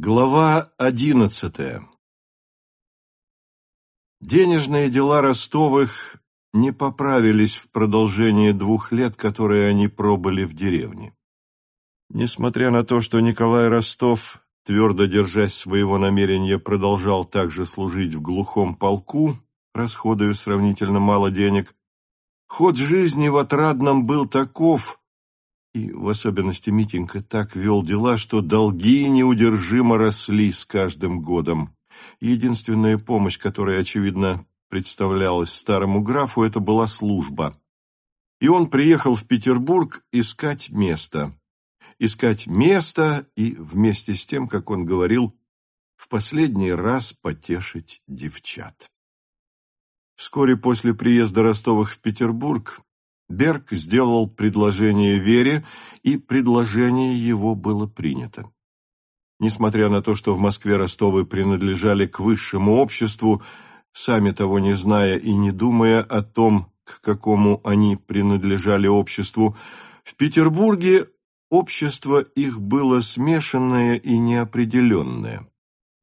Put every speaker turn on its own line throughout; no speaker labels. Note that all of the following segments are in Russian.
Глава одиннадцатая Денежные дела Ростовых не поправились в продолжении двух лет, которые они пробыли в деревне. Несмотря на то, что Николай Ростов, твердо держась своего намерения, продолжал также служить в глухом полку, расходуя сравнительно мало денег, ход жизни в Отрадном был таков, и в особенности Митенька так вел дела, что долги неудержимо росли с каждым годом. Единственная помощь, которая, очевидно, представлялась старому графу, это была служба. И он приехал в Петербург искать место. Искать место и, вместе с тем, как он говорил, в последний раз потешить девчат. Вскоре после приезда Ростовых в Петербург Берг сделал предложение Вере, и предложение его было принято. Несмотря на то, что в Москве Ростовы принадлежали к высшему обществу, сами того не зная и не думая о том, к какому они принадлежали обществу, в Петербурге общество их было смешанное и неопределенное.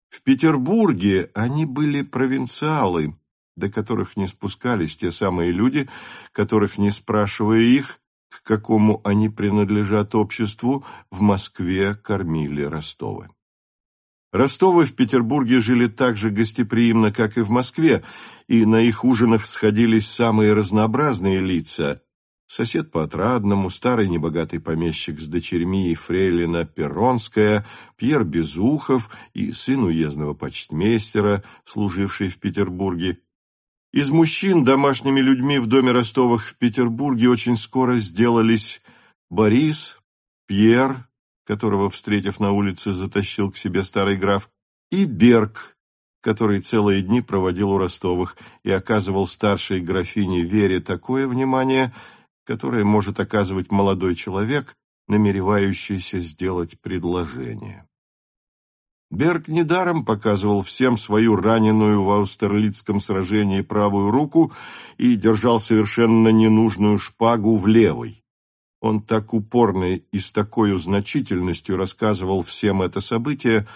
В Петербурге они были провинциалы, до которых не спускались те самые люди, которых, не спрашивая их, к какому они принадлежат обществу, в Москве кормили Ростовы. Ростовы в Петербурге жили так же гостеприимно, как и в Москве, и на их ужинах сходились самые разнообразные лица. Сосед по отрадному, старый небогатый помещик с дочерьми и фрейлина Перронская, Пьер Безухов и сын уездного почтмейстера, служивший в Петербурге, из мужчин домашними людьми в доме Ростовых в Петербурге очень скоро сделались Борис, Пьер, которого, встретив на улице, затащил к себе старый граф, и Берг, который целые дни проводил у Ростовых и оказывал старшей графине Вере такое внимание, которое может оказывать молодой человек, намеревающийся сделать предложение. Берг недаром показывал всем свою раненую в Аустерлицком сражении правую руку и держал совершенно ненужную шпагу в левой. Он так упорно и с такой значительностью рассказывал всем это событие,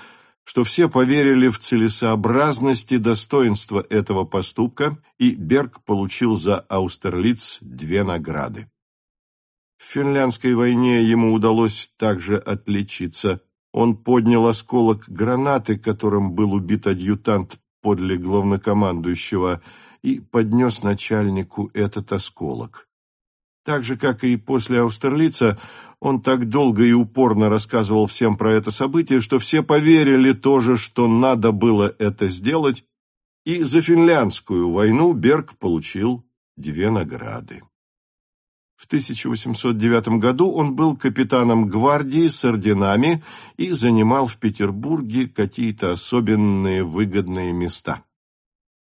что все поверили в целесообразность и достоинство этого поступка, и Берг получил за Аустерлиц две награды. В финляндской войне ему удалось также отличиться – он поднял осколок гранаты, которым был убит адъютант подле главнокомандующего, и поднес начальнику этот осколок. Так же, как и после Аустерлица, он так долго и упорно рассказывал всем про это событие, что все поверили тоже, что надо было это сделать, и за финляндскую войну Берг получил две награды. В 1809 году он был капитаном гвардии с орденами и занимал в Петербурге какие-то особенные выгодные места.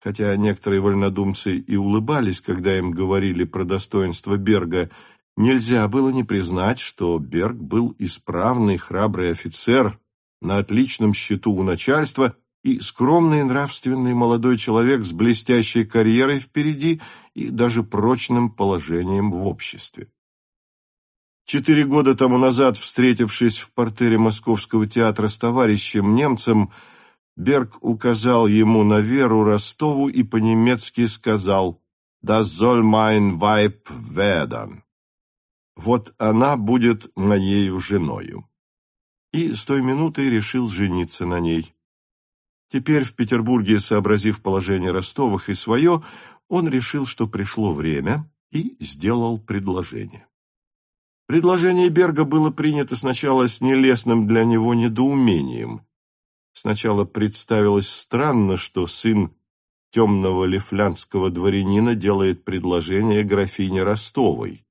Хотя некоторые вольнодумцы и улыбались, когда им говорили про достоинство Берга, нельзя было не признать, что Берг был исправный храбрый офицер на отличном счету у начальства и скромный нравственный молодой человек с блестящей карьерой впереди и даже прочным положением в обществе. Четыре года тому назад, встретившись в портере Московского театра с товарищем немцем, Берг указал ему на Веру Ростову и по-немецки сказал «Das soll mein Weib werden». «Вот она будет моею женою». И с той минуты решил жениться на ней. Теперь в Петербурге, сообразив положение Ростовых и свое, он решил, что пришло время, и сделал предложение. Предложение Берга было принято сначала с нелестным для него недоумением. Сначала представилось странно, что сын темного лифлянского дворянина делает предложение графине Ростовой.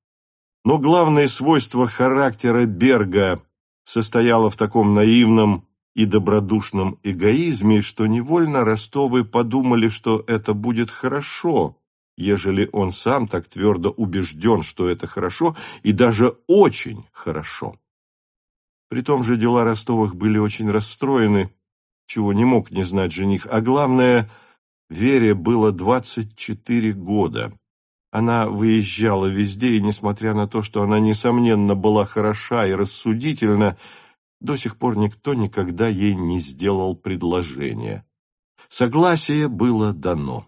Но главное свойство характера Берга состояло в таком наивном и добродушном эгоизме, что невольно Ростовы подумали, что это будет хорошо, ежели он сам так твердо убежден, что это хорошо, и даже очень хорошо. При том же дела Ростовых были очень расстроены, чего не мог не знать жених, а главное, Вере было двадцать четыре года. Она выезжала везде, и, несмотря на то, что она, несомненно, была хороша и рассудительна, до сих пор никто никогда ей не сделал предложение. Согласие было дано.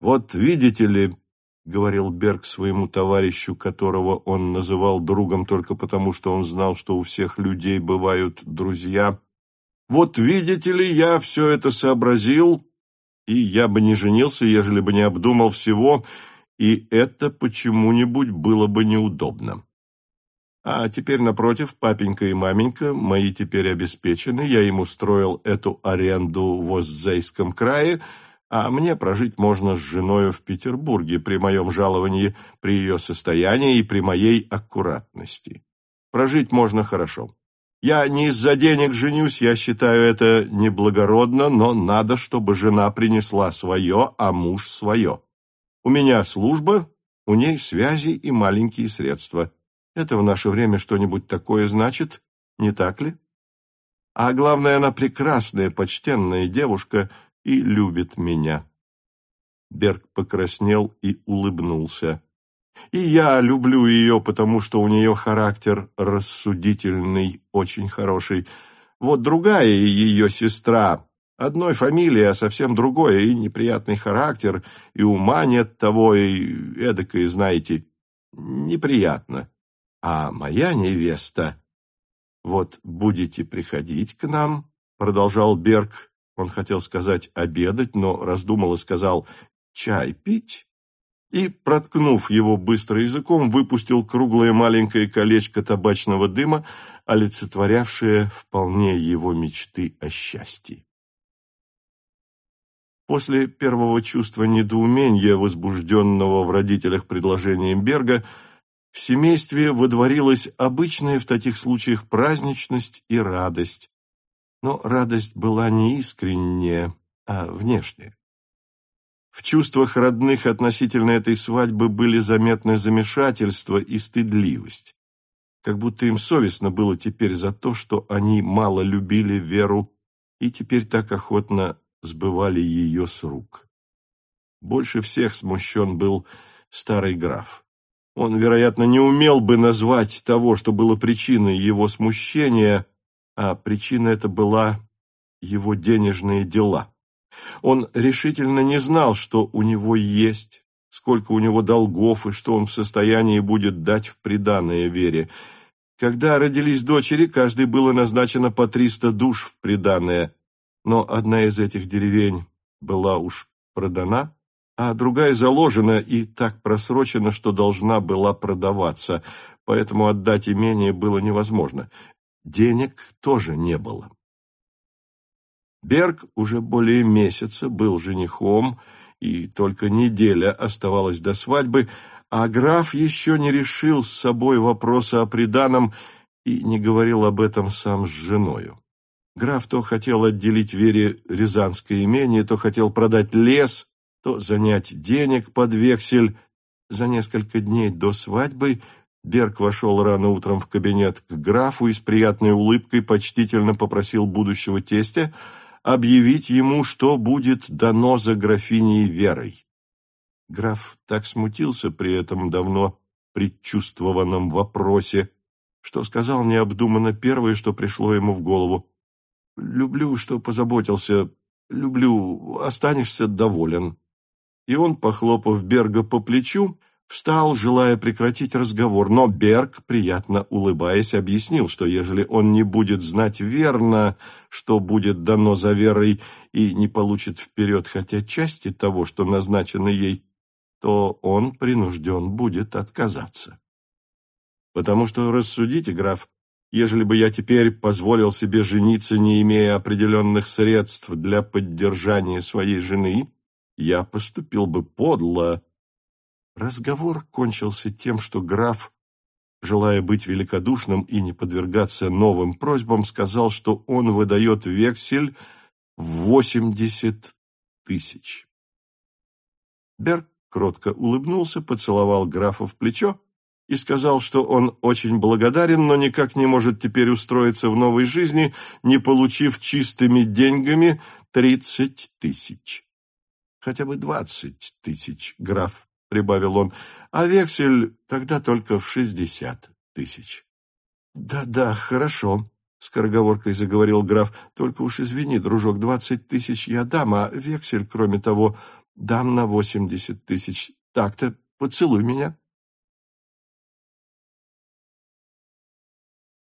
«Вот видите ли», — говорил Берг своему товарищу, которого он называл другом только потому, что он знал, что у всех людей бывают друзья, «вот видите ли, я все это сообразил, и я бы не женился, ежели бы не обдумал всего, и это почему-нибудь было бы неудобно. А теперь, напротив, папенька и маменька мои теперь обеспечены, я им устроил эту аренду в Остзейском крае, а мне прожить можно с женою в Петербурге при моем жаловании, при ее состоянии и при моей аккуратности. Прожить можно хорошо. Я не из-за денег женюсь, я считаю это неблагородно, но надо, чтобы жена принесла свое, а муж свое. У меня служба, у ней связи и маленькие средства. Это в наше время что-нибудь такое значит, не так ли? А главное, она прекрасная, почтенная девушка и любит меня. Берг покраснел и улыбнулся. И я люблю ее, потому что у нее характер рассудительный, очень хороший. Вот другая ее сестра, одной фамилии, а совсем другое, и неприятный характер, и ума нет того, и эдакое, знаете, неприятно. А моя невеста... Вот будете приходить к нам, продолжал Берг, он хотел сказать обедать, но раздумал и сказал чай пить и, проткнув его быстро языком, выпустил круглое маленькое колечко табачного дыма, олицетворявшее вполне его мечты о счастье. После первого чувства недоумения, возбужденного в родителях предложением Берга, в семействе водворилась обычная в таких случаях праздничность и радость. Но радость была не искренняя, а внешняя. В чувствах родных относительно этой свадьбы были заметны замешательство и стыдливость. Как будто им совестно было теперь за то, что они мало любили Веру и теперь так охотно сбывали ее с рук. Больше всех смущен был старый граф. Он, вероятно, не умел бы назвать того, что было причиной его смущения, а причина это была его денежные дела. Он решительно не знал, что у него есть, сколько у него долгов и что он в состоянии будет дать в приданое Вере. Когда родились дочери, каждой было назначено по триста душ в приданое, но одна из этих деревень была уж продана, а другая заложена и так просрочена, что должна была продаваться, поэтому отдать имение было невозможно. Денег тоже не было. Берг уже более месяца был женихом, и только неделя оставалась до свадьбы, а граф еще не решил с собой вопроса о приданом и не говорил об этом сам с женою. Граф то хотел отделить Вере Рязанское имение, то хотел продать лес, то занять денег под вексель. За несколько дней до свадьбы Берг вошел рано утром в кабинет к графу и с приятной улыбкой почтительно попросил будущего тестя объявить ему, что будет дано за графиней Верой. Граф так смутился при этом давно предчувствованном вопросе, что сказал необдуманно первое, что пришло ему в голову. «Люблю, что позаботился. Люблю. Останешься доволен». И он, похлопав Берга по плечу, встал, желая прекратить разговор, но Берг, приятно улыбаясь, объяснил, что ежели он не будет знать верно, что будет дано за верой, и не получит вперед хотя части того, что назначено ей, то он принужден будет отказаться. Потому что, рассудите, граф, ежели бы я теперь позволил себе жениться, не имея определенных средств для поддержания своей жены, я поступил бы подло, Разговор кончился тем, что граф, желая быть великодушным и не подвергаться новым просьбам, сказал, что он выдает вексель в восемьдесят тысяч. Берг кротко улыбнулся, поцеловал графа в плечо и сказал, что он очень благодарен, но никак не может теперь устроиться в новой жизни, не получив чистыми деньгами тридцать тысяч. Хотя бы двадцать тысяч граф — прибавил он, — а вексель тогда только в шестьдесят тысяч. «Да, — Да-да, хорошо, — скороговоркой заговорил граф. «Только уж извини, дружок, двадцать тысяч я дам, а вексель, кроме того, дам на восемьдесят тысяч. Так-то поцелуй меня».